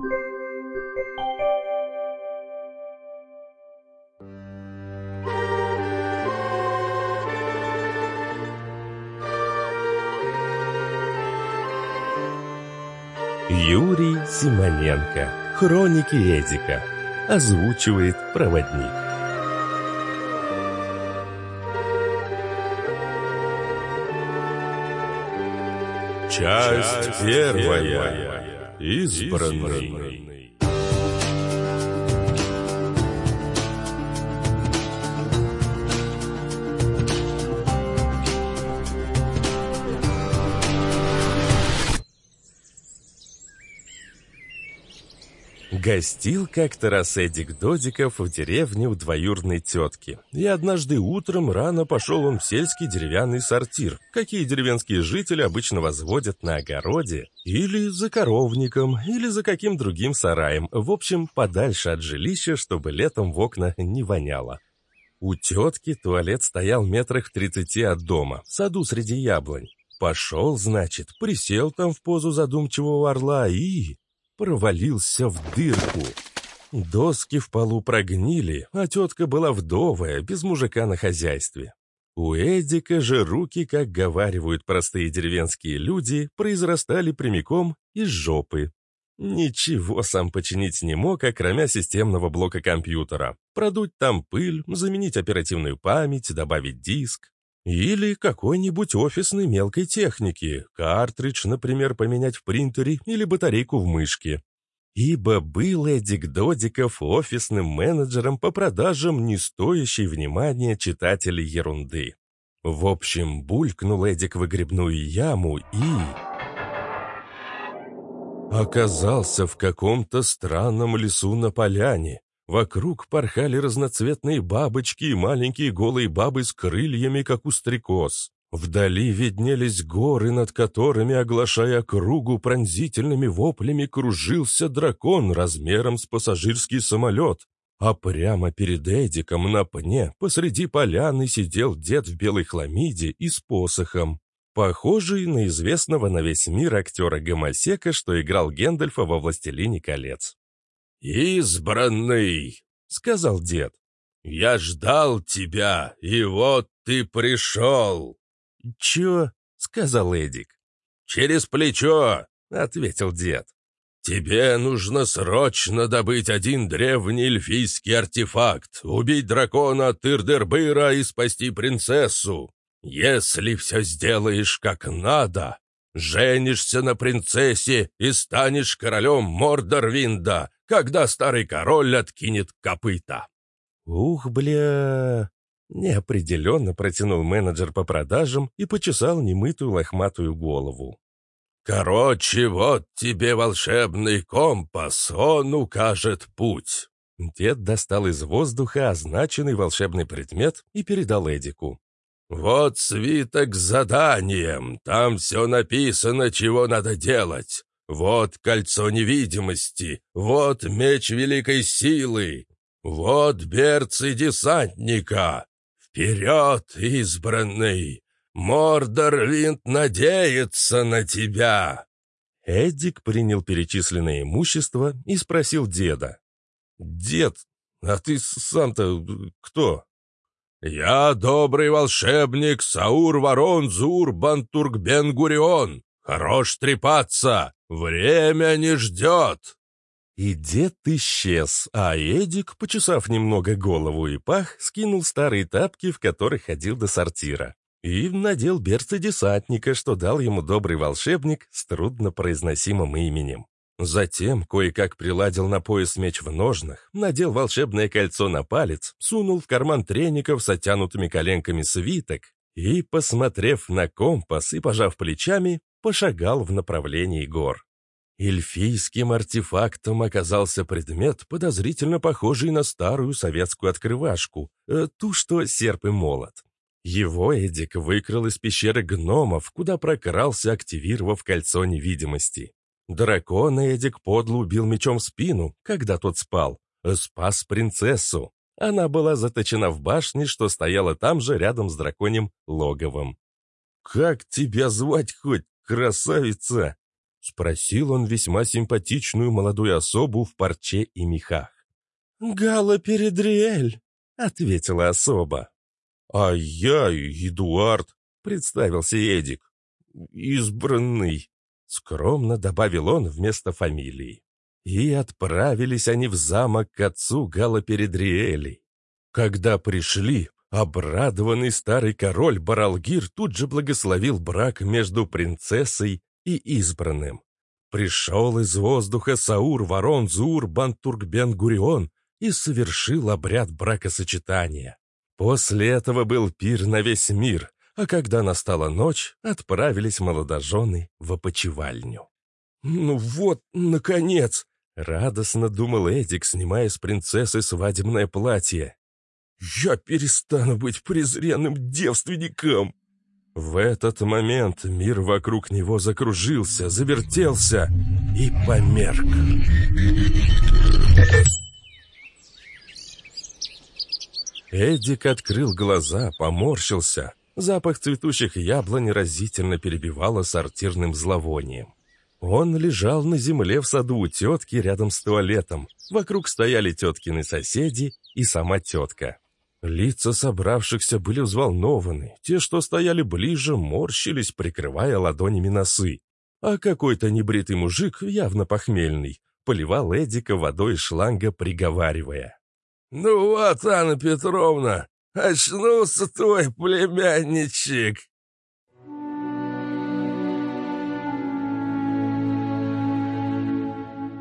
Юрий Симоненко. Хроники Эдика. Озвучивает проводник. Часть первая. Избранный. Гостил как-то раз Эдик Додиков в деревне у двоюродной тетки. И однажды утром рано пошел он в сельский деревянный сортир, какие деревенские жители обычно возводят на огороде, или за коровником, или за каким другим сараем, в общем, подальше от жилища, чтобы летом в окна не воняло. У тетки туалет стоял метрах в тридцати от дома, в саду среди яблонь. Пошел, значит, присел там в позу задумчивого орла и провалился в дырку. Доски в полу прогнили, а тетка была вдовая, без мужика на хозяйстве. У Эдика же руки, как говаривают простые деревенские люди, произрастали прямиком из жопы. Ничего сам починить не мог, окромя системного блока компьютера. Продуть там пыль, заменить оперативную память, добавить диск. Или какой-нибудь офисной мелкой техники, картридж, например, поменять в принтере или батарейку в мышке. Ибо был Эдик Додиков офисным менеджером по продажам, не стоящей внимания читателей ерунды. В общем, булькнул Эдик в выгребную яму и... Оказался в каком-то странном лесу на поляне, Вокруг порхали разноцветные бабочки и маленькие голые бабы с крыльями, как у стрекоз. Вдали виднелись горы, над которыми, оглашая кругу пронзительными воплями, кружился дракон размером с пассажирский самолет. А прямо перед Эдиком на пне посреди поляны сидел дед в белой хламиде и с посохом. Похожий на известного на весь мир актера Гомосека, что играл Гэндальфа во «Властелине колец». «Избранный!» — сказал дед. «Я ждал тебя, и вот ты пришел!» «Чё?» — сказал Эдик. «Через плечо!» — ответил дед. «Тебе нужно срочно добыть один древний эльфийский артефакт, убить дракона Тырдербыра и спасти принцессу. Если все сделаешь как надо, женишься на принцессе и станешь королем Мордорвинда, когда старый король откинет копыта. «Ух, бля...» Неопределенно протянул менеджер по продажам и почесал немытую лохматую голову. «Короче, вот тебе волшебный компас, он укажет путь». Дед достал из воздуха означенный волшебный предмет и передал Эдику. «Вот свиток с заданием, там все написано, чего надо делать. Вот кольцо невидимости, вот меч великой силы, вот берцы десантника. Вперед, избранный! Мордор Винт надеется на тебя!» Эдик принял перечисленное имущество и спросил деда. «Дед, а ты сам-то кто?» «Я добрый волшебник Саур Ворон Зур Бантург Бен Гурион. Хорош трепаться! Время не ждет!» И дед исчез, а Эдик, почесав немного голову и пах, скинул старые тапки, в которых ходил до сортира, и надел берцы десантника, что дал ему добрый волшебник с труднопроизносимым именем. Затем кое-как приладил на пояс меч в ножнах, надел волшебное кольцо на палец, сунул в карман треников с оттянутыми коленками свиток и, посмотрев на компас и пожав плечами, пошагал в направлении гор. Эльфийским артефактом оказался предмет, подозрительно похожий на старую советскую открывашку, э, ту, что серп и молот. Его Эдик выкрал из пещеры гномов, куда прокрался, активировав кольцо невидимости. Дракона Эдик подло убил мечом в спину, когда тот спал. Спас принцессу. Она была заточена в башне, что стояла там же, рядом с драконьим логовом. «Как тебя звать хоть, красавица?» — спросил он весьма симпатичную молодую особу в парче и мехах. «Гала Передриэль», — ответила особа. «А я Эдуард», — представился Эдик. «Избранный», — скромно добавил он вместо фамилии. И отправились они в замок к отцу Гала Передриэли. Когда пришли, обрадованный старый король Баралгир тут же благословил брак между принцессой и избранным. Пришел из воздуха Саур Ворон Зур Бантургбен Гурион и совершил обряд бракосочетания. После этого был пир на весь мир, а когда настала ночь, отправились молодожены в опочивальню. «Ну вот, наконец!» — радостно думал Эдик, снимая с принцессы свадебное платье. «Я перестану быть презренным девственником!» В этот момент мир вокруг него закружился, завертелся и померк. Эдик открыл глаза, поморщился. Запах цветущих яблонь разительно перебивало сортирным зловонием. Он лежал на земле в саду у тетки рядом с туалетом. Вокруг стояли теткины соседи и сама тетка. Лица собравшихся были взволнованы, те, что стояли ближе, морщились, прикрывая ладонями носы. А какой-то небритый мужик, явно похмельный, поливал Эдика водой из шланга, приговаривая. «Ну вот, Анна Петровна, очнулся твой племянничек!»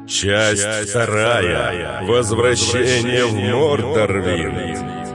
Часть, Часть вторая. Возвращение, Возвращение в Мордорвинд.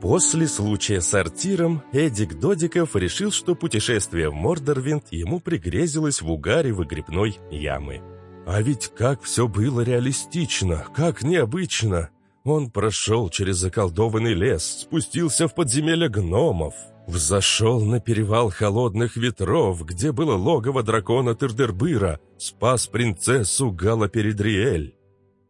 После случая с сортиром Эдик Додиков решил, что путешествие в Мордорвинд ему пригрезилось в угаре выгребной ямы. А ведь как все было реалистично, как необычно. Он прошел через заколдованный лес, спустился в подземелье гномов, взошел на перевал холодных ветров, где было логово дракона Тердербыра, спас принцессу Галаперидриэль.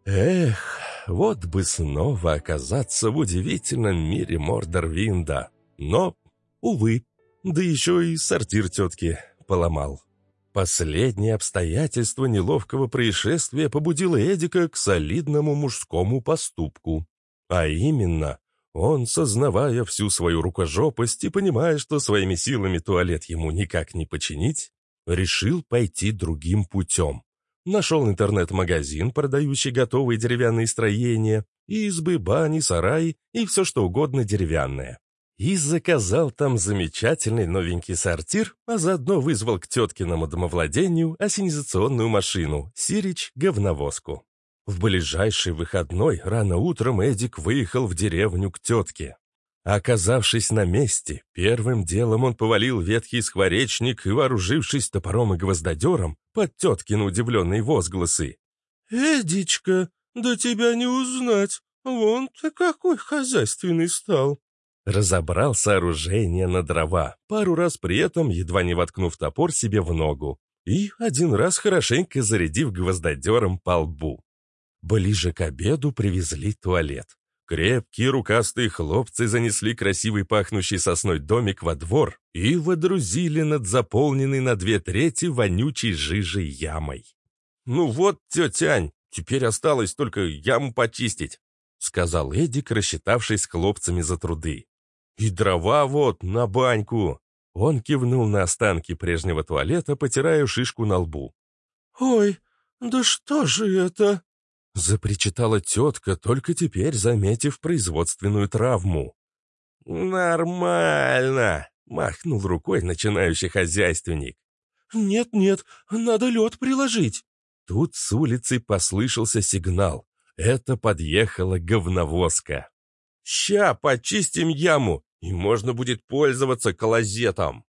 Эх, вот бы снова оказаться в удивительном мире Мордорвинда. Но, увы, да еще и сортир тетки поломал. Последнее обстоятельство неловкого происшествия побудило Эдика к солидному мужскому поступку. А именно, он, сознавая всю свою рукожопость и понимая, что своими силами туалет ему никак не починить, решил пойти другим путем. Нашел интернет-магазин, продающий готовые деревянные строения, избы, бани, сараи и все что угодно деревянное. И заказал там замечательный новенький сортир, а заодно вызвал к теткиному домовладению осенизационную машину «Сирич-говновозку». В ближайший выходной рано утром Эдик выехал в деревню к тетке. Оказавшись на месте, первым делом он повалил ветхий скворечник и, вооружившись топором и гвоздодером, под теткины удивленные возгласы. «Эдичка, да тебя не узнать! Вон ты какой хозяйственный стал!» Разобрал сооружение на дрова, пару раз при этом едва не воткнув топор себе в ногу, и один раз хорошенько зарядив гвоздодером по лбу. Ближе к обеду привезли туалет. Крепкие рукастые хлопцы занесли красивый пахнущий сосной домик во двор и водрузили над заполненной на две трети вонючей жижей ямой. «Ну вот, тетянь, теперь осталось только яму почистить», — сказал Эдик, рассчитавшись хлопцами за труды. «И дрова вот, на баньку!» Он кивнул на останки прежнего туалета, потирая шишку на лбу. «Ой, да что же это?» Запричитала тетка, только теперь заметив производственную травму. «Нормально!» — махнул рукой начинающий хозяйственник. «Нет-нет, надо лед приложить!» Тут с улицы послышался сигнал. Это подъехала говновозка. «Ща почистим яму, и можно будет пользоваться колозетом!»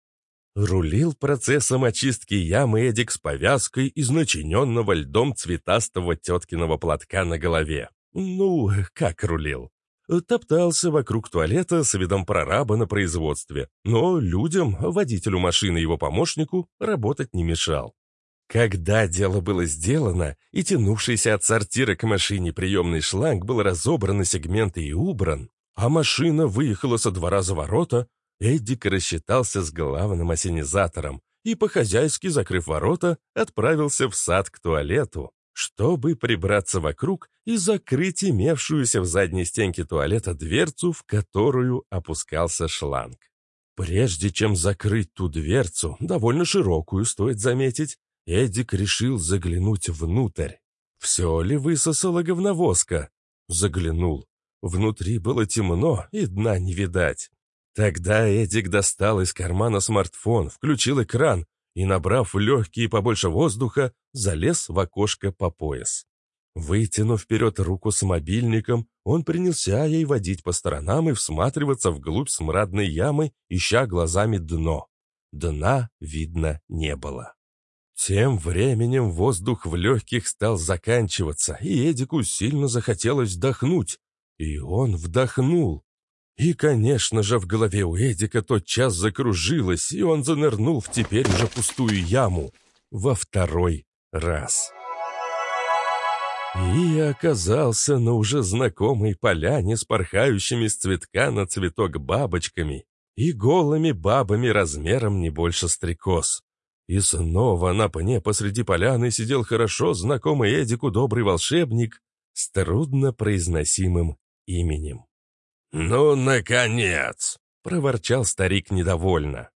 Рулил процессом очистки ямы Эдик с повязкой из начиненного льдом цветастого теткиного платка на голове. Ну, как рулил? Топтался вокруг туалета с видом прораба на производстве, но людям, водителю машины и его помощнику, работать не мешал. Когда дело было сделано, и тянувшийся от сортира к машине приемный шланг был разобран на сегменты и убран, а машина выехала со двора за ворота, Эдик рассчитался с главным осенизатором и, по-хозяйски закрыв ворота, отправился в сад к туалету, чтобы прибраться вокруг и закрыть имевшуюся в задней стенке туалета дверцу, в которую опускался шланг. Прежде чем закрыть ту дверцу, довольно широкую, стоит заметить, Эдик решил заглянуть внутрь. Все ли высосало говновоска? Заглянул. Внутри было темно, и дна не видать. Тогда Эдик достал из кармана смартфон, включил экран и, набрав легкие побольше воздуха, залез в окошко по пояс. Вытянув вперед руку с мобильником, он принялся ей водить по сторонам и всматриваться вглубь смрадной ямы, ища глазами дно. Дна видно не было. Тем временем воздух в легких стал заканчиваться, и Эдику сильно захотелось вдохнуть. И он вдохнул. И, конечно же, в голове у Эдика тот час закружилось, и он занырнул в теперь уже пустую яму. Во второй раз. И оказался на уже знакомой поляне с порхающими с цветка на цветок бабочками и голыми бабами размером не больше стрекоз. И снова на пне посреди поляны сидел хорошо знакомый Эдику добрый волшебник с трудно произносимым именем. «Ну, наконец!» — проворчал старик недовольно.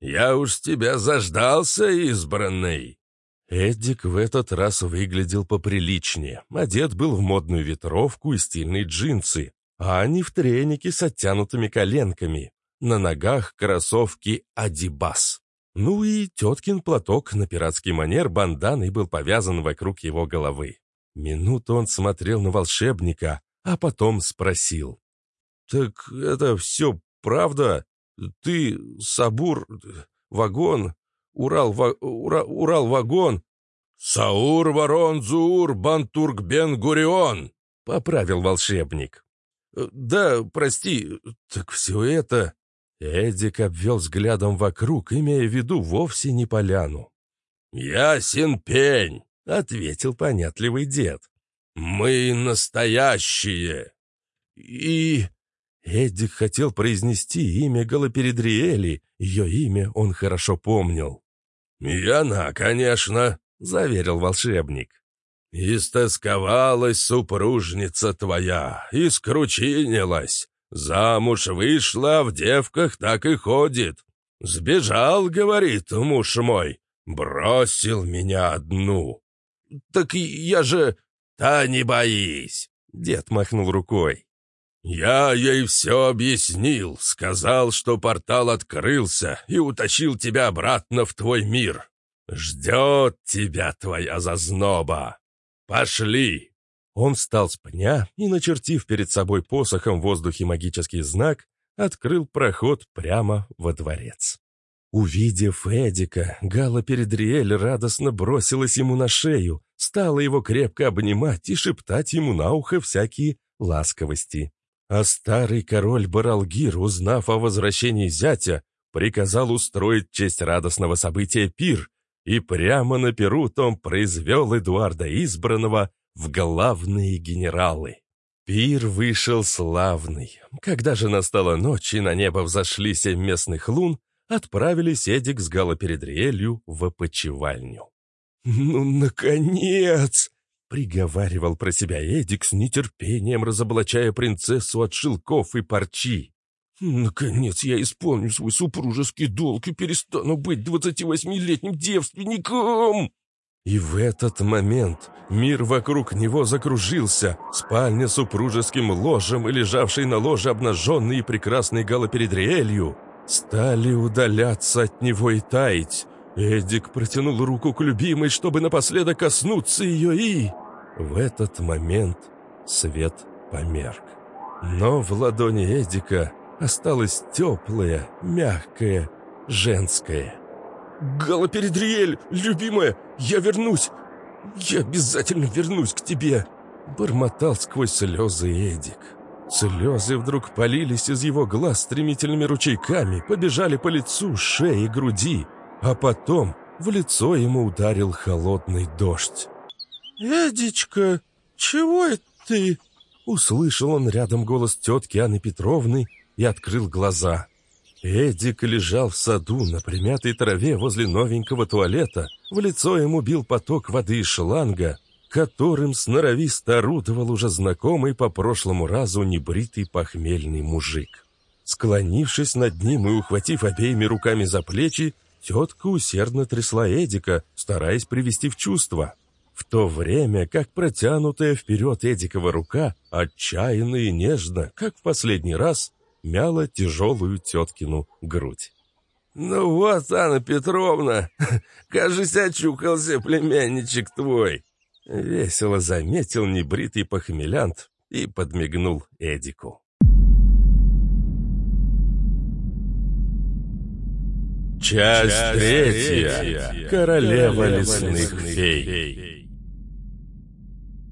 «Я уж тебя заждался, избранный!» Эдик в этот раз выглядел поприличнее. Одет был в модную ветровку и стильные джинсы, а не в треники с оттянутыми коленками. На ногах кроссовки «Адибас». Ну и теткин платок на пиратский манер банданой был повязан вокруг его головы. Минуту он смотрел на волшебника, а потом спросил. «Так это все правда? Ты Сабур, вагон, Урал, ва, Ура, Урал-вагон?» «Саур Ворон Зуур Бантург Бен Гурион», — поправил волшебник. «Да, прости, так все это...» Эдик обвел взглядом вокруг, имея в виду вовсе не поляну. «Ясен пень», — ответил понятливый дед. «Мы настоящие!» «И...» Эдик хотел произнести имя Галаперидриэли, ее имя он хорошо помнил. «И она, конечно», — заверил волшебник. «Истосковалась супружница твоя, и скручинилась, Замуж вышла, в девках так и ходит. Сбежал, говорит муж мой, бросил меня одну. Так я же... Та не боись, дед махнул рукой. Я ей все объяснил, сказал, что портал открылся и утащил тебя обратно в твой мир. Ждет тебя твоя зазноба. Пошли, он встал с пня и, начертив перед собой посохом в воздухе магический знак, открыл проход прямо во дворец. Увидев Эдика, Гала Передриэль радостно бросилась ему на шею, стала его крепко обнимать и шептать ему на ухо всякие ласковости. А старый король Баралгир, узнав о возвращении зятя, приказал устроить честь радостного события пир, и прямо на перу том произвел Эдуарда Избранного в главные генералы. Пир вышел славный. Когда же настала ночь и на небо взошли семь местных лун, отправились Эдик с Галопередриэлью в опочивальню. «Ну, наконец!» — приговаривал про себя Эдик с нетерпением, разоблачая принцессу от шелков и парчи. «Наконец я исполню свой супружеский долг и перестану быть двадцати восьмилетним девственником!» И в этот момент мир вокруг него закружился. Спальня с супружеским ложем и лежавший на ложе обнаженный и прекрасный Галоперидриэлью стали удаляться от него и таять. Эдик протянул руку к любимой, чтобы напоследок коснуться ее, и... В этот момент свет померк. Но в ладони Эдика осталось теплое, мягкое, женское. «Галоперидриэль, любимая, я вернусь! Я обязательно вернусь к тебе!» Бормотал сквозь слезы Эдик. Слезы вдруг полились из его глаз стремительными ручейками, побежали по лицу, шее и груди, а потом в лицо ему ударил холодный дождь. «Эдичка, чего это ты?» Услышал он рядом голос тетки Анны Петровны и открыл глаза. Эдик лежал в саду на примятой траве возле новенького туалета. В лицо ему бил поток воды из шланга, которым сноровисто орудовал уже знакомый по прошлому разу небритый похмельный мужик. Склонившись над ним и ухватив обеими руками за плечи, тетка усердно трясла Эдика, стараясь привести в чувство. В то время как протянутая вперед Эдикова рука, отчаянно и нежно, как в последний раз, мяла тяжелую теткину грудь. «Ну вот, Анна Петровна, кажется, очухался племянничек твой!» Весело заметил небритый похмелянт и подмигнул Эдику. Часть, третья. Королева лесных фей.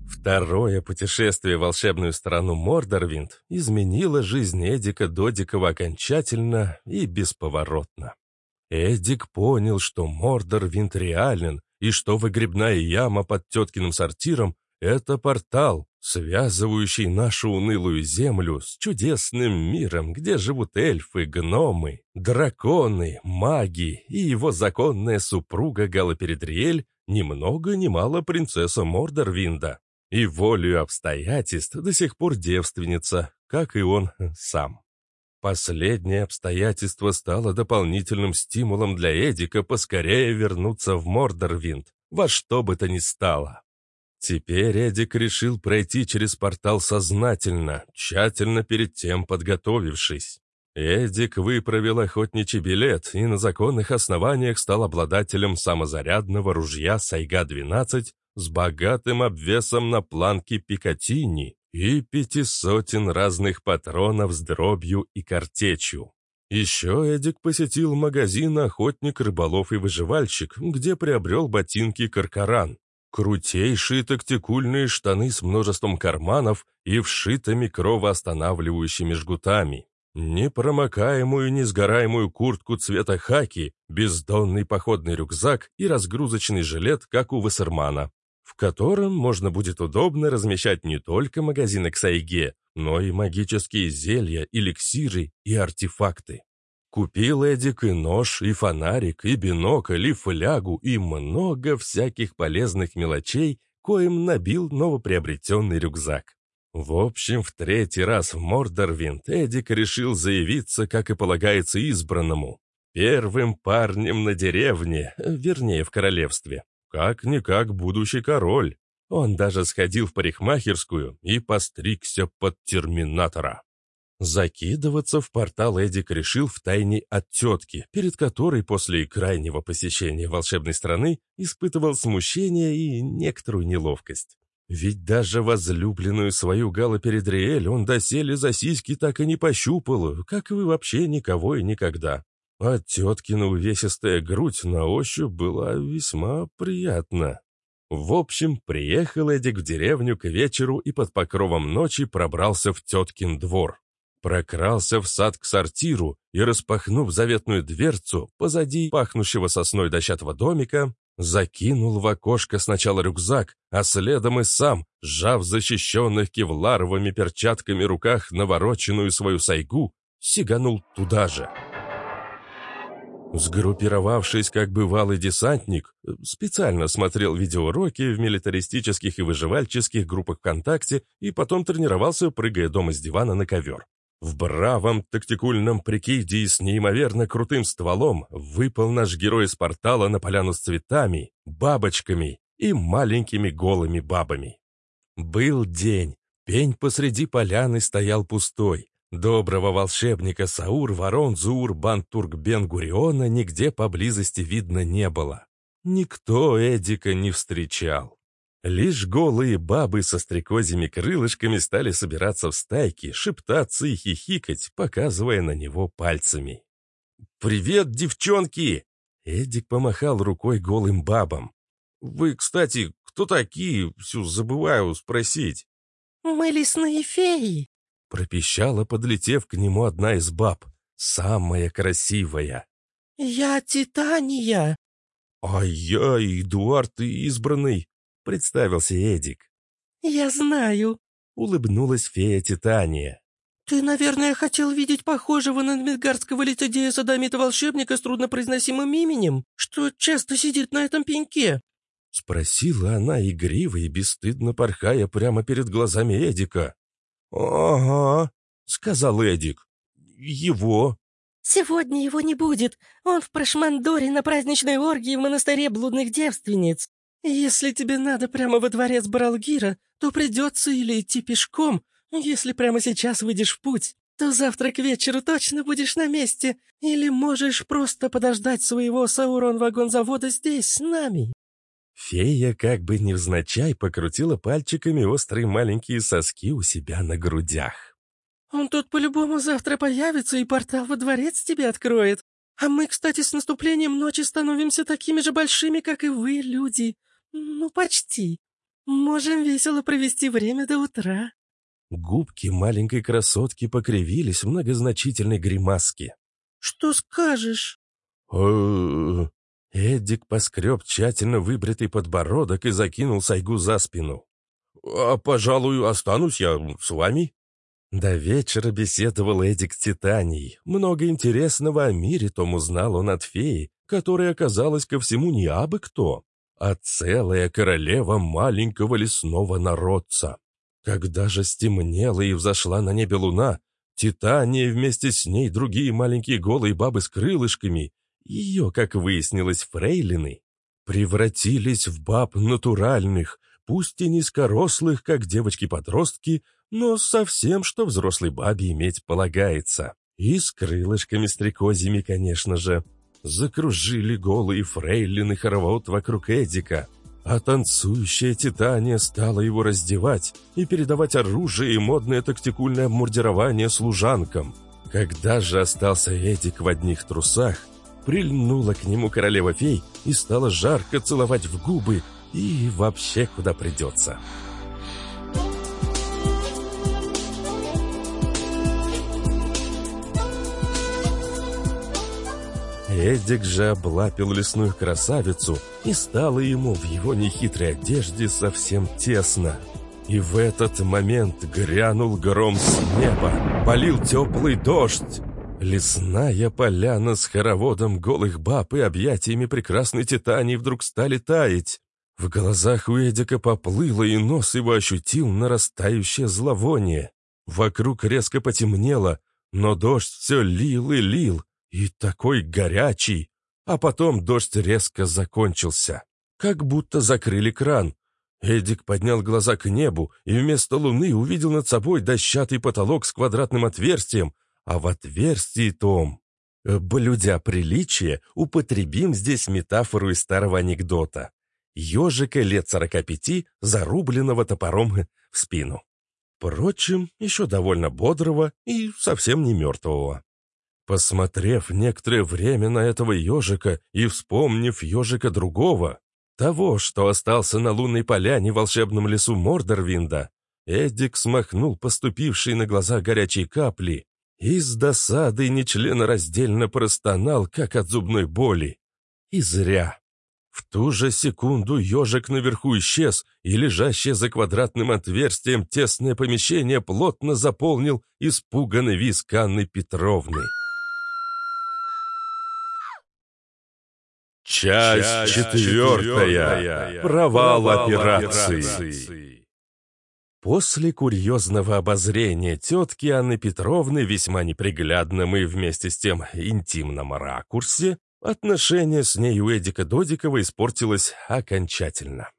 Второе путешествие в волшебную страну Мордорвинд изменило жизнь Эдика Додикова окончательно и бесповоротно. Эдик понял, что Мордорвинд реален, и что выгребная яма под теткиным сортиром — это портал, связывающий нашу унылую землю с чудесным миром, где живут эльфы, гномы, драконы, маги и его законная супруга Галаперидриэль, ни много ни мало принцесса Мордорвинда. И волею обстоятельств до сих пор девственница, как и он сам. Последнее обстоятельство стало дополнительным стимулом для Эдика поскорее вернуться в Мордорвинд, во что бы то ни стало. Теперь Эдик решил пройти через портал сознательно, тщательно перед тем подготовившись. Эдик выправил охотничий билет и на законных основаниях стал обладателем самозарядного ружья Сайга-12 с богатым обвесом на планке Пикатини и пяти сотен разных патронов с дробью и картечью. Еще Эдик посетил магазин «Охотник, рыболов и выживальщик», где приобрел ботинки «Каркаран», Крутейшие тактикульные штаны с множеством карманов и вшитыми кровоостанавливающими жгутами. Непромокаемую несгораемую куртку цвета хаки, бездонный походный рюкзак и разгрузочный жилет, как у Вассермана, в котором можно будет удобно размещать не только магазины к сайге, но и магические зелья, эликсиры и артефакты. Купил Эдик и нож, и фонарик, и бинокль, и флягу, и много всяких полезных мелочей, коим набил новоприобретенный рюкзак. В общем, в третий раз в Мордорвинд Эдик решил заявиться, как и полагается избранному, первым парнем на деревне, вернее, в королевстве. Как-никак будущий король. Он даже сходил в парикмахерскую и постригся под терминатора. Закидываться в портал Эдик решил втайне от тетки, перед которой после крайнего посещения волшебной страны испытывал смущение и некоторую неловкость. Ведь даже возлюбленную свою Галаперидриэль он доселе за сиськи так и не пощупал, как вы вообще никого и никогда. А теткина увесистая грудь на ощупь была весьма приятна. В общем, приехал Эдик в деревню к вечеру и под покровом ночи пробрался в теткин двор прокрался в сад к сортиру и, распахнув заветную дверцу позади пахнущего сосной дощатого домика, закинул в окошко сначала рюкзак, а следом и сам, сжав защищенных кевларовыми перчатками руках навороченную свою сайгу, сиганул туда же. Сгруппировавшись как бывалый десантник, специально смотрел видеоуроки в милитаристических и выживальческих группах ВКонтакте и потом тренировался, прыгая дома с дивана на ковер. В бравом тактикульном прикиде и с неимоверно крутым стволом выпал наш герой из портала на поляну с цветами, бабочками и маленькими голыми бабами. Был день, пень посреди поляны стоял пустой. Доброго волшебника Саур Ворон Зур Бантург Бен Гуриона нигде поблизости видно не было. Никто Эдика не встречал. Лишь голые бабы со стрекозьими крылышками стали собираться в стайки, шептаться и хихикать, показывая на него пальцами. «Привет, девчонки!» Эдик помахал рукой голым бабам. «Вы, кстати, кто такие? Все забываю спросить». «Мы лесные феи», — пропищала, подлетев к нему одна из баб, самая красивая. «Я Титания». «А я Эдуард Избранный», представился Эдик. «Я знаю», — улыбнулась фея Титания. «Ты, наверное, хотел видеть похожего на медгарского лицедея садомита-волшебника с труднопроизносимым именем, что часто сидит на этом пеньке?» Спросила она игриво и бесстыдно порхая прямо перед глазами Эдика. «Ага», — сказал Эдик. «Его». «Сегодня его не будет. Он в Прошмандоре на праздничной оргии в монастыре блудных девственниц. Если тебе надо прямо во дворец Баралгира, то придется или идти пешком, если прямо сейчас выйдешь в путь, то завтра к вечеру точно будешь на месте, или можешь просто подождать своего Саурон-вагонзавода здесь, с нами». Фея как бы невзначай покрутила пальчиками острые маленькие соски у себя на грудях. «Он тут по-любому завтра появится и портал во дворец тебе откроет. А мы, кстати, с наступлением ночи становимся такими же большими, как и вы, люди. Ну, почти. Можем весело провести время до утра». Губки маленькой красотки покривились в многозначительной гримаске. «Что скажешь?» «Э, Эдик поскреб тщательно выбритый подбородок и закинул Сайгу за спину. «А, пожалуй, останусь я с вами?» До вечера беседовал Эдик с Титанией. Много интересного о мире Том узнал он от феи, которая оказалась ко всему не абы кто, а целая королева маленького лесного народца. Когда же стемнело и взошла на небе луна, Титания вместе с ней другие маленькие голые бабы с крылышками, ее, как выяснилось, фрейлины, превратились в баб натуральных, пусть и низкорослых, как девочки-подростки, но совсем, что взрослой бабе иметь полагается. И с крылышками стрекозьими, конечно же. Закружили голые фрейлины хоровод вокруг Эдика, а танцующая Титания стала его раздевать и передавать оружие и модное тактикульное обмурдирование служанкам. Когда же остался Эдик в одних трусах, прильнула к нему королева-фей и стала жарко целовать в губы и вообще куда придется. Эдик же облапил лесную красавицу, и стало ему в его нехитрой одежде совсем тесно. И в этот момент грянул гром с неба, полил теплый дождь. Лесная поляна с хороводом голых баб и объятиями прекрасной Титании вдруг стали таять. В глазах у Эдика поплыло, и нос его ощутил нарастающее зловоние. Вокруг резко потемнело, но дождь все лил и лил, и такой горячий. А потом дождь резко закончился. Как будто закрыли кран. Эдик поднял глаза к небу и вместо луны увидел над собой дощатый потолок с квадратным отверстием, а в отверстии том... Блюдя приличие, употребим здесь метафору из старого анекдота. Ежика лет сорока пяти, зарубленного топором в спину. Впрочем, еще довольно бодрого и совсем не мертвого. Посмотрев некоторое время на этого ежика и вспомнив ежика другого, того, что остался на лунной поляне в волшебном лесу Мордорвинда, Эдик смахнул поступившие на глаза горячие капли и с досадой нечленораздельно простонал, как от зубной боли. И зря. В ту же секунду ежик наверху исчез, и лежащее за квадратным отверстием тесное помещение плотно заполнил испуганный визг Анны Петровны. Часть, четвертая. Провал, операции. После курьезного обозрения тетки Анны Петровны весьма неприглядном и вместе с тем интимном ракурсе, отношение с ней у Эдика Додикова испортилось окончательно.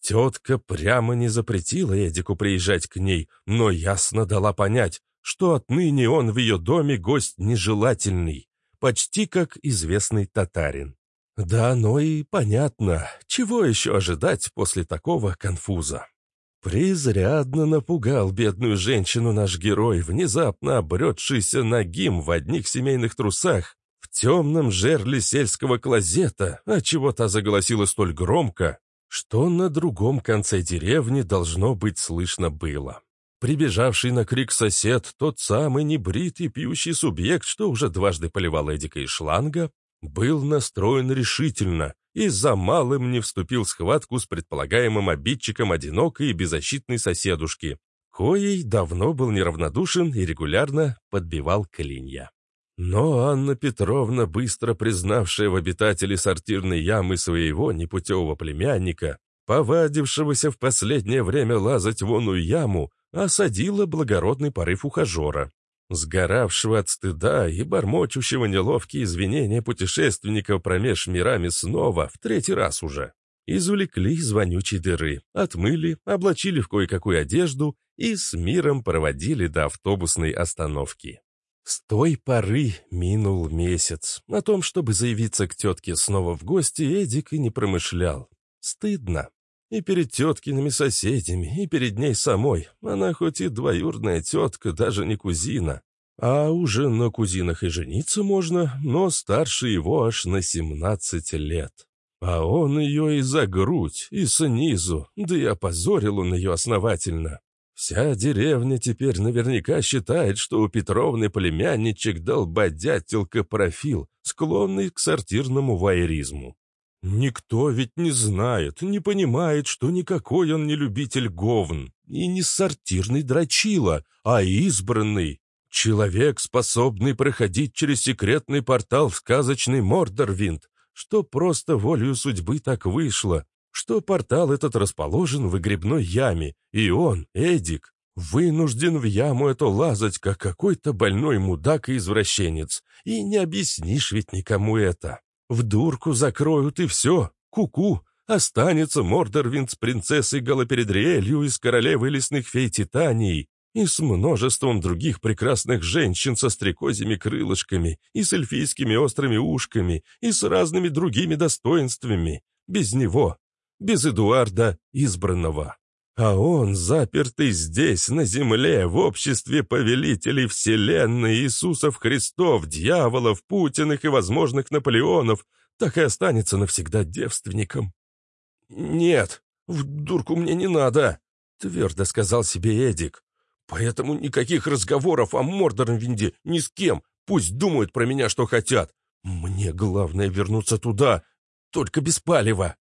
Тетка прямо не запретила Эдику приезжать к ней, но ясно дала понять, что отныне он в ее доме гость нежелательный, почти как известный татарин. Да, но и понятно, чего еще ожидать после такого конфуза. Презрядно напугал бедную женщину наш герой, внезапно обретшийся нагим в одних семейных трусах, в темном жерле сельского клозета, отчего та заголосила столь громко, что на другом конце деревни должно быть слышно было. Прибежавший на крик сосед, тот самый небритый пьющий субъект, что уже дважды поливал Эдика из шланга, был настроен решительно и за малым не вступил в схватку с предполагаемым обидчиком одинокой и беззащитной соседушки, коей давно был неравнодушен и регулярно подбивал клинья. Но Анна Петровна, быстро признавшая в обитателе сортирной ямы своего непутевого племянника, повадившегося в последнее время лазать в оную яму, осадила благородный порыв ухажера. Сгоравшего от стыда и бормочущего неловкие извинения путешественников промеж мирами снова, в третий раз уже. Извлекли из вонючей дыры, отмыли, облачили в кое-какую одежду и с миром проводили до автобусной остановки. С той поры минул месяц. О том, чтобы заявиться к тетке снова в гости, Эдик и не промышлял. Стыдно. И перед теткиными соседями, и перед ней самой. Она хоть и двоюродная тетка, даже не кузина. А уже на кузинах и жениться можно, но старше его аж на 17 лет. А он ее и за грудь, и снизу, да и опозорил он ее основательно. Вся деревня теперь наверняка считает, что у Петровны племянничек долбодятелка-профил, склонный к сортирному вайеризму. Никто ведь не знает, не понимает, что никакой он не любитель говн, и не сортирный дрочила, а избранный. Человек, способный проходить через секретный портал в сказочный Мордорвинд, что просто волею судьбы так вышло, что портал этот расположен в выгребной яме, и он, Эдик, вынужден в яму эту лазать, как какой-то больной мудак и извращенец, и не объяснишь ведь никому это. В дурку закроют и все, куку, -ку. останется Мордорвинд с принцессой Галапередриэлью из королевы лесных фей Титании, и с множеством других прекрасных женщин со стрекозьими крылышками, и с эльфийскими острыми ушками, и с разными другими достоинствами. Без него без Эдуарда избранного. А он, запертый здесь, на земле, в обществе повелителей вселенной, Иисусов Христов, дьяволов, Путиных и возможных Наполеонов, так и останется навсегда девственником. «Нет, в дурку мне не надо», — твердо сказал себе Эдик. «Поэтому никаких разговоров о Мордорнвинде ни с кем, пусть думают про меня, что хотят. Мне главное вернуться туда, только без палева».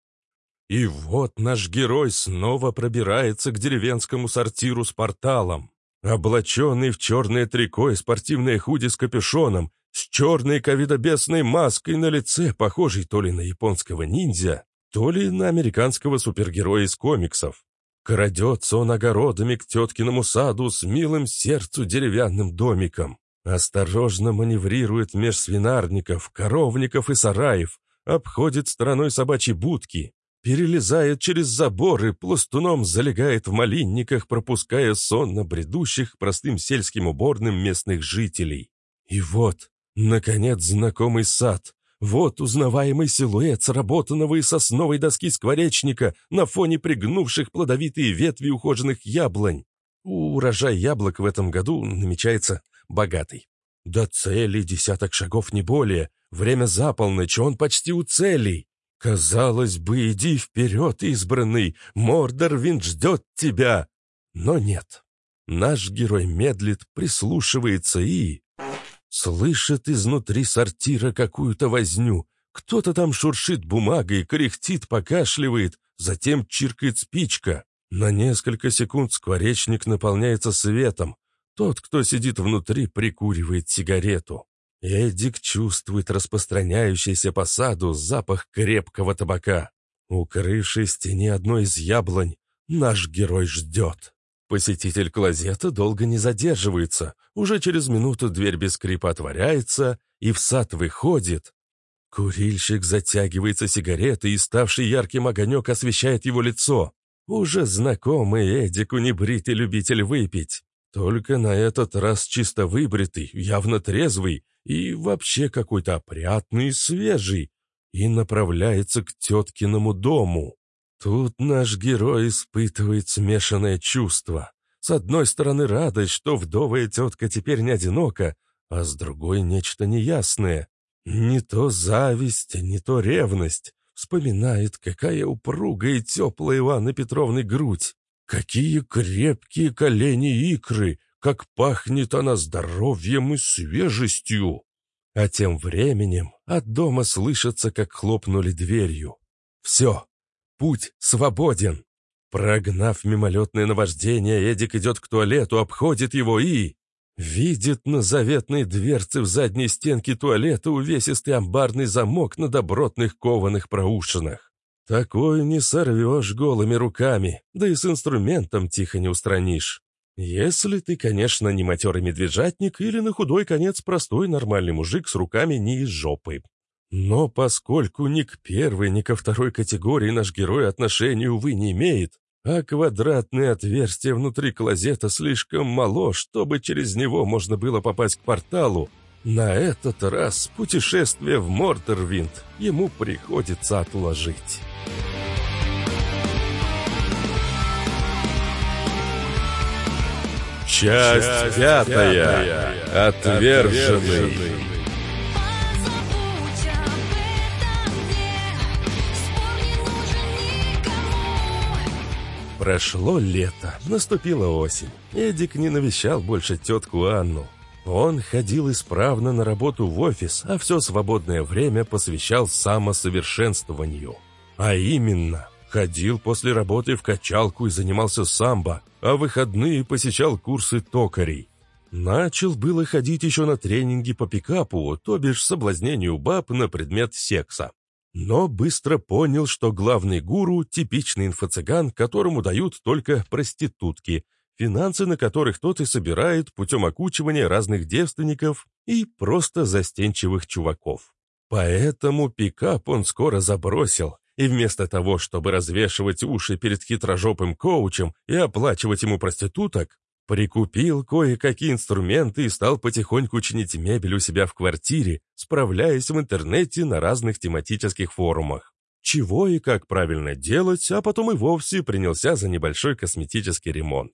И вот наш герой снова пробирается к деревенскому сортиру с порталом. Облаченный в черное трико и спортивное худи с капюшоном, с черной ковидобесной маской на лице, похожей то ли на японского ниндзя, то ли на американского супергероя из комиксов. Крадется он огородами к теткиному саду с милым сердцу деревянным домиком. Осторожно маневрирует меж свинарников, коровников и сараев, обходит стороной собачьи будки, перелезает через заборы, пластуном залегает в малинниках, пропуская сонно бредущих простым сельским уборным местных жителей. И вот, наконец, знакомый сад. Вот узнаваемый силуэт сработанного из сосновой доски скворечника на фоне пригнувших плодовитые ветви ухоженных яблонь. Урожай яблок в этом году намечается богатый. До цели десяток шагов не более. Время за полночь, он почти у целей. Казалось бы, иди вперед, избранный, Мордорвинд ждет тебя. Но нет. Наш герой медлит, прислушивается и... Слышит изнутри сортира какую-то возню. Кто-то там шуршит бумагой, кряхтит, покашливает, затем чиркает спичка. На несколько секунд скворечник наполняется светом. Тот, кто сидит внутри, прикуривает сигарету. Эдик чувствует распространяющийся по саду запах крепкого табака. Укрывшись в тени одной из яблонь, наш герой ждет. Посетитель клозета долго не задерживается. Уже через минуту дверь без скрипа отворяется, и в сад выходит. Курильщик затягивается сигаретой, и ставший ярким огонек освещает его лицо. Уже знакомый Эдику небритый любитель выпить. Только на этот раз чисто выбритый, явно трезвый, и вообще какой-то опрятный и свежий, и направляется к теткиному дому. Тут наш герой испытывает смешанное чувство. С одной стороны радость, что вдовая тетка теперь не одинока, а с другой нечто неясное. Не то зависть, не то ревность. Вспоминает, какая упругая и теплая у Анны Петровны грудь. Какие крепкие колени икры, как пахнет она здоровьем и свежестью. А тем временем от дома слышится, как хлопнули дверью. Все, путь свободен. Прогнав мимолетное наваждение, Эдик идет к туалету, обходит его и... Видит на заветной дверце в задней стенке туалета увесистый амбарный замок на добротных кованых проушинах. Такой не сорвешь голыми руками, да и с инструментом тихо не устранишь. Если ты, конечно, не матерый медвежатник или на худой конец простой нормальный мужик с руками не из жопы. Но поскольку ни к первой, ни ко второй категории наш герой отношения, увы, не имеет, а квадратное отверстие внутри клозета слишком мало, чтобы через него можно было попасть к порталу. На этот раз путешествие в Мортервинд ему приходится отложить. Часть, пятая. Отверженный. Прошло лето, наступила осень. Эдик не навещал больше тетку Анну. Он ходил исправно на работу в офис, а все свободное время посвящал самосовершенствованию. А именно, ходил после работы в качалку и занимался самбо, а выходные посещал курсы токарей. Начал было ходить еще на тренинги по пикапу, то бишь соблазнению баб на предмет секса. Но быстро понял, что главный гуру – типичный инфо-цыган, которому дают только проститутки, финансы на которых тот и собирает путем окучивания разных девственников и просто застенчивых чуваков. Поэтому пикап он скоро забросил, и вместо того, чтобы развешивать уши перед хитрожопым коучем и оплачивать ему проституток, Прикупил кое-какие инструменты и стал потихоньку чинить мебель у себя в квартире, справляясь в интернете на разных тематических форумах. Чего и как правильно делать, а потом и вовсе принялся за небольшой косметический ремонт.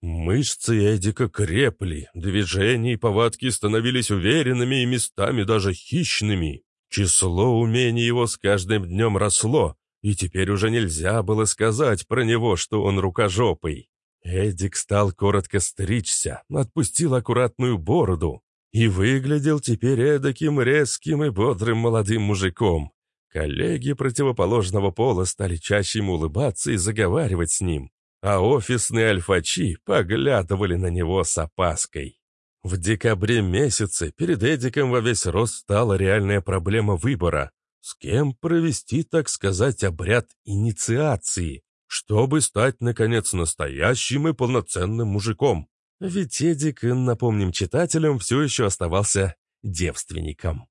Мышцы Эдика крепли, движения и повадки становились уверенными и местами даже хищными. Число умений его с каждым днем росло, и теперь уже нельзя было сказать про него, что он рукожопый. Эдик стал коротко стричься, отпустил аккуратную бороду и выглядел теперь эдаким резким и бодрым молодым мужиком. Коллеги противоположного пола стали чаще ему улыбаться и заговаривать с ним, а офисные альфачи поглядывали на него с опаской. В декабре месяце перед Эдиком во весь рост стала реальная проблема выбора. С кем провести, так сказать, обряд инициации? чтобы стать, наконец, настоящим и полноценным мужиком. Ведь Эдик, напомним читателям, все еще оставался девственником.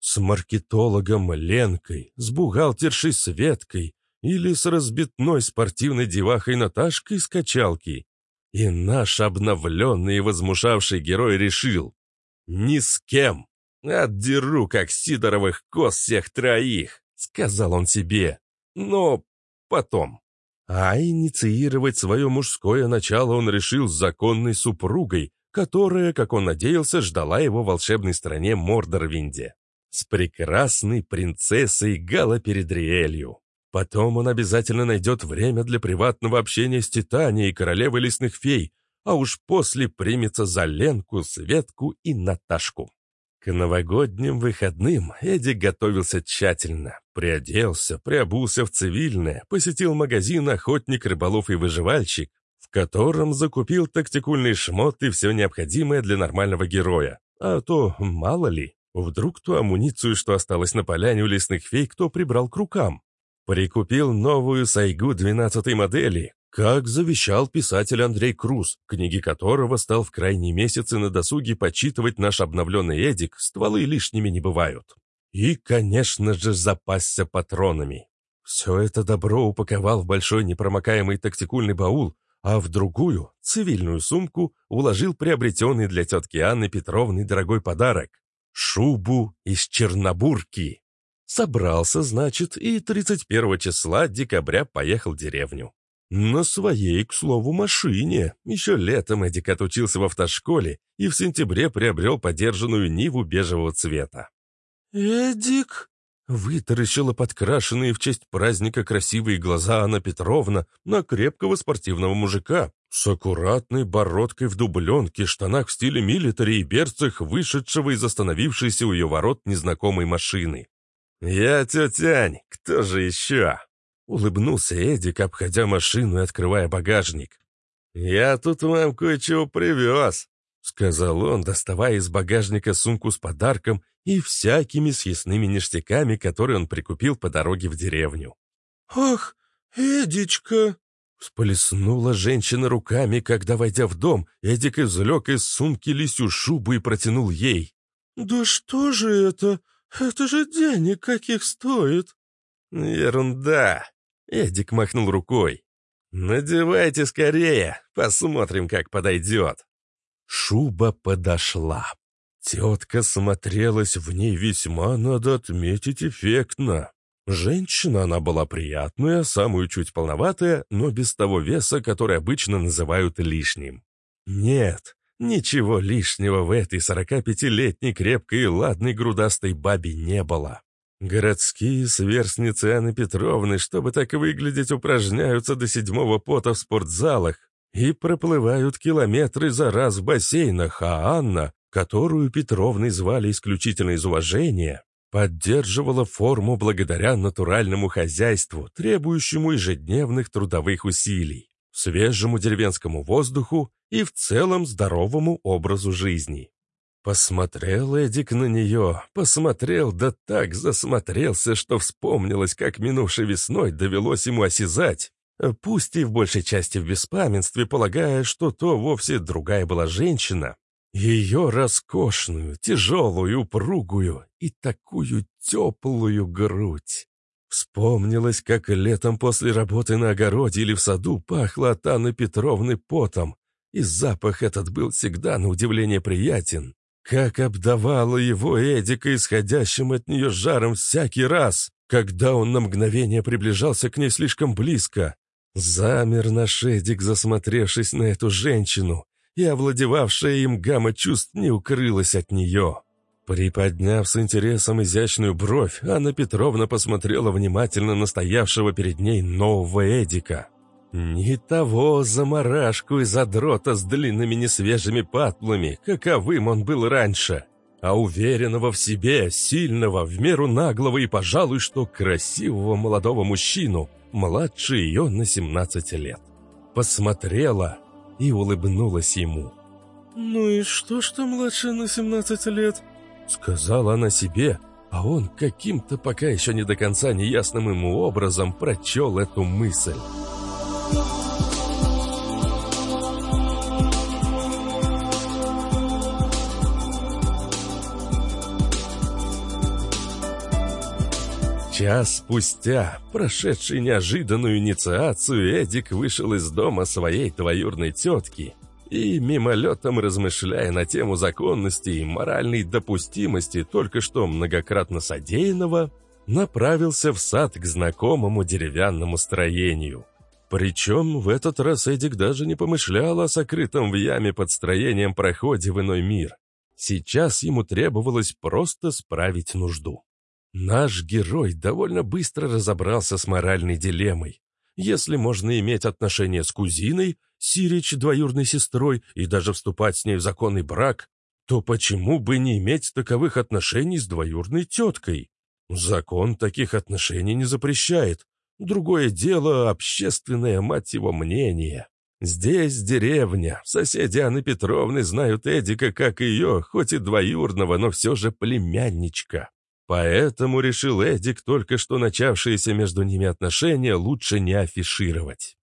С маркетологом Ленкой, с бухгалтершей Светкой или с разбитной спортивной девахой Наташкой с качалки. И наш обновленный и возмушавший герой решил «Ни с кем! Отдеру, как Сидоровых коз всех троих!» — сказал он себе. Но потом. А инициировать свое мужское начало он решил с законной супругой, которая, как он надеялся, ждала его в волшебной стране Мордорвинде. С прекрасной принцессой Галаперидриэлью. Потом он обязательно найдет время для приватного общения с Титанией, королевой лесных фей, а уж после примется за Ленку, Светку и Наташку. К новогодним выходным Эдик готовился тщательно. Приоделся, приобулся в цивильное, посетил магазин «Охотник, рыболов и выживальщик», в котором закупил тактикульный шмот и все необходимое для нормального героя. А то, мало ли, вдруг ту амуницию, что осталось на поляне у лесных фей, кто прибрал к рукам. Прикупил новую Сайгу 12 модели, как завещал писатель Андрей Круз, книги которого стал в крайние месяцы на досуге почитывать наш обновленный Эдик, стволы лишними не бывают. И, конечно же, запасся патронами. Все это добро упаковал в большой непромокаемый тактикульный баул, а в другую, цивильную сумку, уложил приобретенный для тетки Анны Петровны дорогой подарок — шубу из Чернобурки. Собрался, значит, и 31 числа декабря поехал в деревню. На своей, к слову, машине. Еще летом Эдик отучился в автошколе и в сентябре приобрел подержанную Ниву бежевого цвета. «Эдик?» Вытаращила подкрашенные в честь праздника красивые глаза Анна Петровна на крепкого спортивного мужика с аккуратной бородкой в дубленке, штанах в стиле милитари и берцах, вышедшего из остановившейся у ее ворот незнакомой машины. «Я тетянь, кто же еще?» — улыбнулся Эдик, обходя машину и открывая багажник. «Я тут вам кое-чего привез», — сказал он, доставая из багажника сумку с подарком и всякими съестными ништяками, которые он прикупил по дороге в деревню. «Ах, Эдичка!» Всплеснула женщина руками, когда, войдя в дом, Эдик извлек из сумки лисью шубу и протянул ей. «Да что же это? Это же денег каких стоит!» «Ерунда!» — Эдик махнул рукой. «Надевайте скорее, посмотрим, как подойдет». Шуба подошла. Тетка смотрелась в ней весьма, надо отметить, эффектно. Женщина она была приятная, самую чуть полноватая, но без того веса, который обычно называют лишним. Нет, ничего лишнего в этой 45-летней крепкой и ладной грудастой бабе не было. Городские сверстницы Анны Петровны, чтобы так выглядеть, упражняются до седьмого пота в спортзалах и проплывают километры за раз в бассейнах, а Анна, которую Петровной звали исключительно из уважения, поддерживала форму благодаря натуральному хозяйству, требующему ежедневных трудовых усилий, свежему деревенскому воздуху и в целом здоровому образу жизни. Посмотрел Эдик на нее, посмотрел, да так засмотрелся, что вспомнилось, как минувшей весной довелось ему осязать, пусть и в большей части в беспамятстве, полагая, что то вовсе другая была женщина, ее роскошную, тяжелую, упругую и такую теплую грудь. Вспомнилось, как летом после работы на огороде или в саду пахло от Анны Петровны потом, и запах этот был всегда на удивление приятен. Как обдавало его Эдика исходящим от нее жаром всякий раз, когда он на мгновение приближался к ней слишком близко. Замер наш Эдик, засмотревшись на эту женщину, и овладевавшая им гамма чувств не укрылась от нее. Приподняв с интересом изящную бровь, Анна Петровна посмотрела внимательно на стоявшего перед ней нового Эдика. Не того заморашку и задрота с длинными несвежими патлами, каковым он был раньше, а уверенного в себе, сильного, в меру наглого и, пожалуй, что красивого молодого мужчину, младше ее на 17 лет. Посмотрела и улыбнулась ему. «Ну и что, что младше на 17 лет?» Сказала она себе, а он каким-то пока еще не до конца неясным ему образом прочел эту мысль. Час спустя, прошедший неожиданную инициацию, Эдик вышел из дома своей двоюрной тетки и, мимолетом размышляя на тему законности и моральной допустимости только что многократно содеянного, направился в сад к знакомому деревянному строению. Причем в этот раз Эдик даже не помышлял о сокрытом в яме под строением проходе в иной мир. Сейчас ему требовалось просто справить нужду. Наш герой довольно быстро разобрался с моральной дилеммой. Если можно иметь отношения с кузиной, Сирич двоюродной сестрой и даже вступать с ней в законный брак, то почему бы не иметь таковых отношений с двоюродной теткой? Закон таких отношений не запрещает. Другое дело — общественное, мать его, мнение. Здесь деревня. Соседи Анны Петровны знают Эдика как ее, хоть и двоюродного, но все же племянничка. Поэтому решил Эдик только что начавшиеся между ними отношения лучше не афишировать.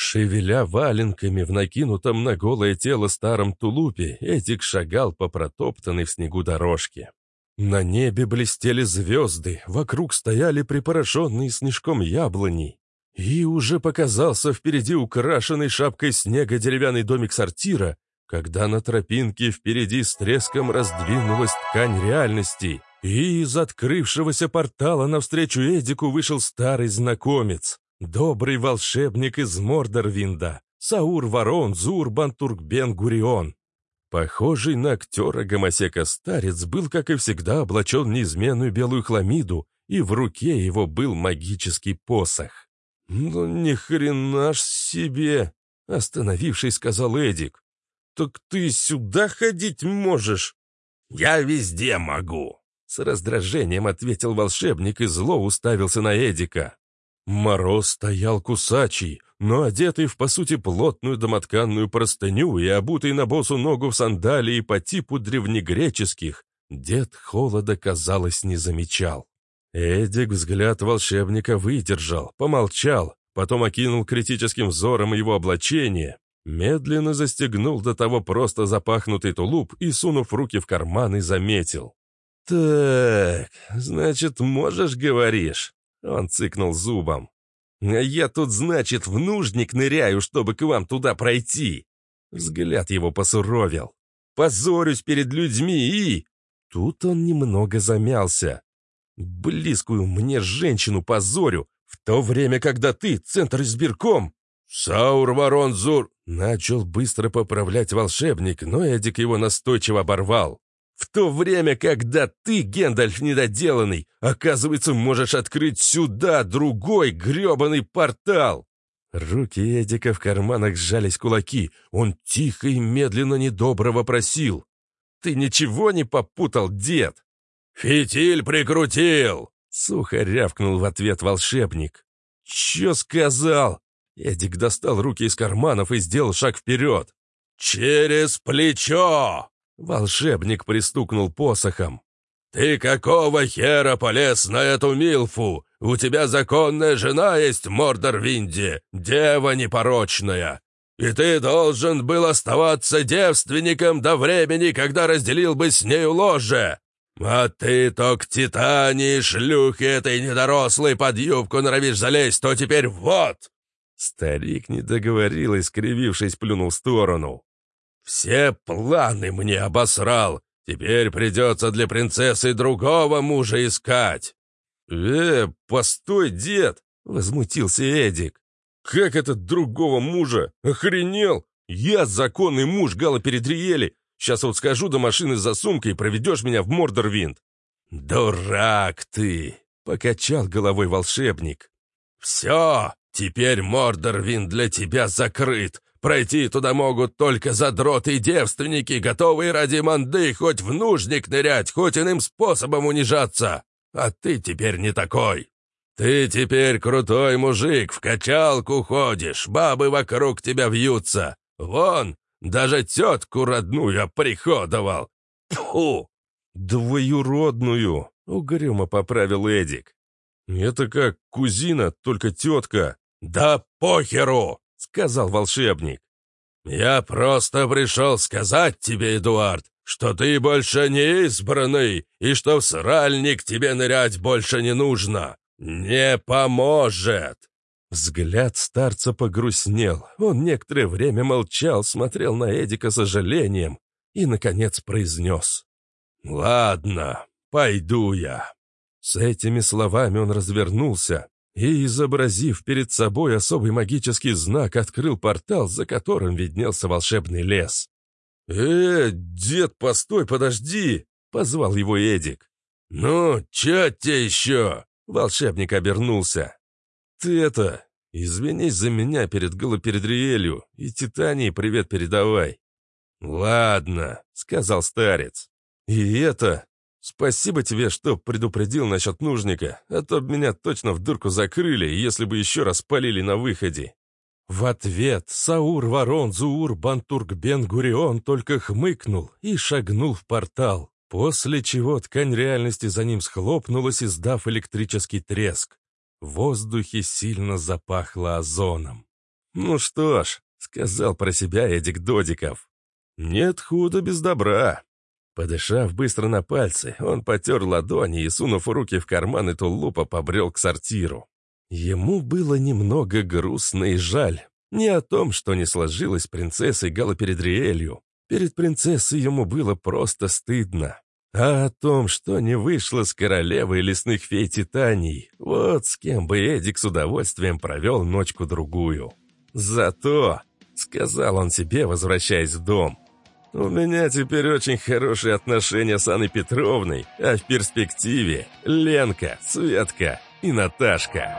Шевеля валенками в накинутом на голое тело старом тулупе, Эдик шагал по протоптанной в снегу дорожке. На небе блестели звезды, вокруг стояли припорошенные снежком яблони. И уже показался впереди украшенный шапкой снега деревянный домик сортира, когда на тропинке впереди с треском раздвинулась ткань реальности, и из открывшегося портала навстречу Эдику вышел старый знакомец, добрый волшебник из Мордорвинда, Саур Ворон Зурбан Туркбен Гурион. Похожий на актера гомосека старец был, как и всегда, облачен в неизменную белую хламиду, и в руке его был магический посох. «Ну, ни хрена ж себе!» — остановившись, сказал Эдик. «Так ты сюда ходить можешь?» «Я везде могу!» С раздражением ответил волшебник и зло уставился на Эдика. Мороз стоял кусачий, но одетый в, по сути, плотную домотканную простыню и обутый на босу ногу в сандалии по типу древнегреческих, дед холода, казалось, не замечал. Эдик взгляд волшебника выдержал, помолчал, потом окинул критическим взором его облачение, медленно застегнул до того просто запахнутый тулуп и, сунув руки в карманы, заметил. «Так, значит, можешь, говоришь?» Он цыкнул зубом. «А я тут, значит, в нужник ныряю, чтобы к вам туда пройти!» Взгляд его посуровил. «Позорюсь перед людьми и...» Тут он немного замялся. «Близкую мне женщину позорю, в то время, когда ты, центр избирком...» «Саур Воронзур!» Начал быстро поправлять волшебник, но Эдик его настойчиво оборвал. В то время, когда ты, Гендальф недоделанный, оказывается, можешь открыть сюда другой гребаный портал. Руки Эдика в карманах сжались кулаки. Он тихо и медленно недобро вопросил. «Ты ничего не попутал, дед?» «Фитиль прикрутил!» Сухо рявкнул в ответ волшебник. «Чё сказал?» Эдик достал руки из карманов и сделал шаг вперед. «Через плечо!» Волшебник пристукнул посохом. «Ты какого хера полез на эту Милфу? У тебя законная жена есть в Мордорвинде, дева непорочная. И ты должен был оставаться девственником до времени, когда разделил бы с нею ложе. А ты то к Титании, шлюхи этой недорослой под юбку норовишь залезть, то теперь вот!» Старик не договорил и, скривившись, плюнул в сторону. Все планы мне обосрал. Теперь придется для принцессы другого мужа искать». «Э, постой, дед!» — возмутился Эдик. «Как это другого мужа? Охренел? Я законный муж Гала Передриели. Сейчас вот скажу до машины за сумкой и проведешь меня в Мордорвинд». «Дурак ты!» — покачал головой волшебник. «Все, теперь Мордорвинд для тебя закрыт. Пройти туда могут только задроты и девственники, готовые ради манды хоть в нужник нырять, хоть иным способом унижаться. А ты теперь не такой. Ты теперь крутой мужик, в качалку ходишь, бабы вокруг тебя вьются. Вон, даже тетку родную оприходовал. Фу! Двоюродную, угрюмо поправил Эдик. Это как кузина, только тетка. Да похеру! — сказал волшебник. «Я просто пришел сказать тебе, Эдуард, что ты больше не избранный, и что в сральник тебе нырять больше не нужно. Не поможет!» Взгляд старца погрустнел. Он некоторое время молчал, смотрел на Эдика с сожалением и, наконец, произнес. «Ладно, пойду я». С этими словами он развернулся и, изобразив перед собой особый магический знак, открыл портал, за которым виднелся волшебный лес. «Э, дед, постой, подожди!» — позвал его Эдик. «Ну, чё тебе еще?» — волшебник обернулся. «Ты это, извинись за меня перед Галопередриэлью и Титании привет передавай». «Ладно», — сказал старец. «И это, «Спасибо тебе, что предупредил насчет нужника, а то меня точно в дурку закрыли, если бы еще раз палили на выходе». В ответ Саур Ворон Зуур Бантург Бен Гурион только хмыкнул и шагнул в портал, после чего ткань реальности за ним схлопнулась, издав электрический треск. В воздухе сильно запахло озоном. «Ну что ж», — сказал про себя Эдик Додиков, — «нет худа без добра». Подышав быстро на пальцы, он потер ладони и, сунув руки в карманы тулупа, побрел к сортиру. Ему было немного грустно и жаль. Не о том, что не сложилось принцессой Гала перед Риэлью. Перед принцессой ему было просто стыдно. А о том, что не вышло с королевой лесных фей Титаний, вот с кем бы Эдик с удовольствием провел ночку-другую. «Зато», — сказал он себе, возвращаясь в дом, — у меня теперь очень хорошие отношения с Анной Петровной, а в перспективе Ленка, Светка и Наташка.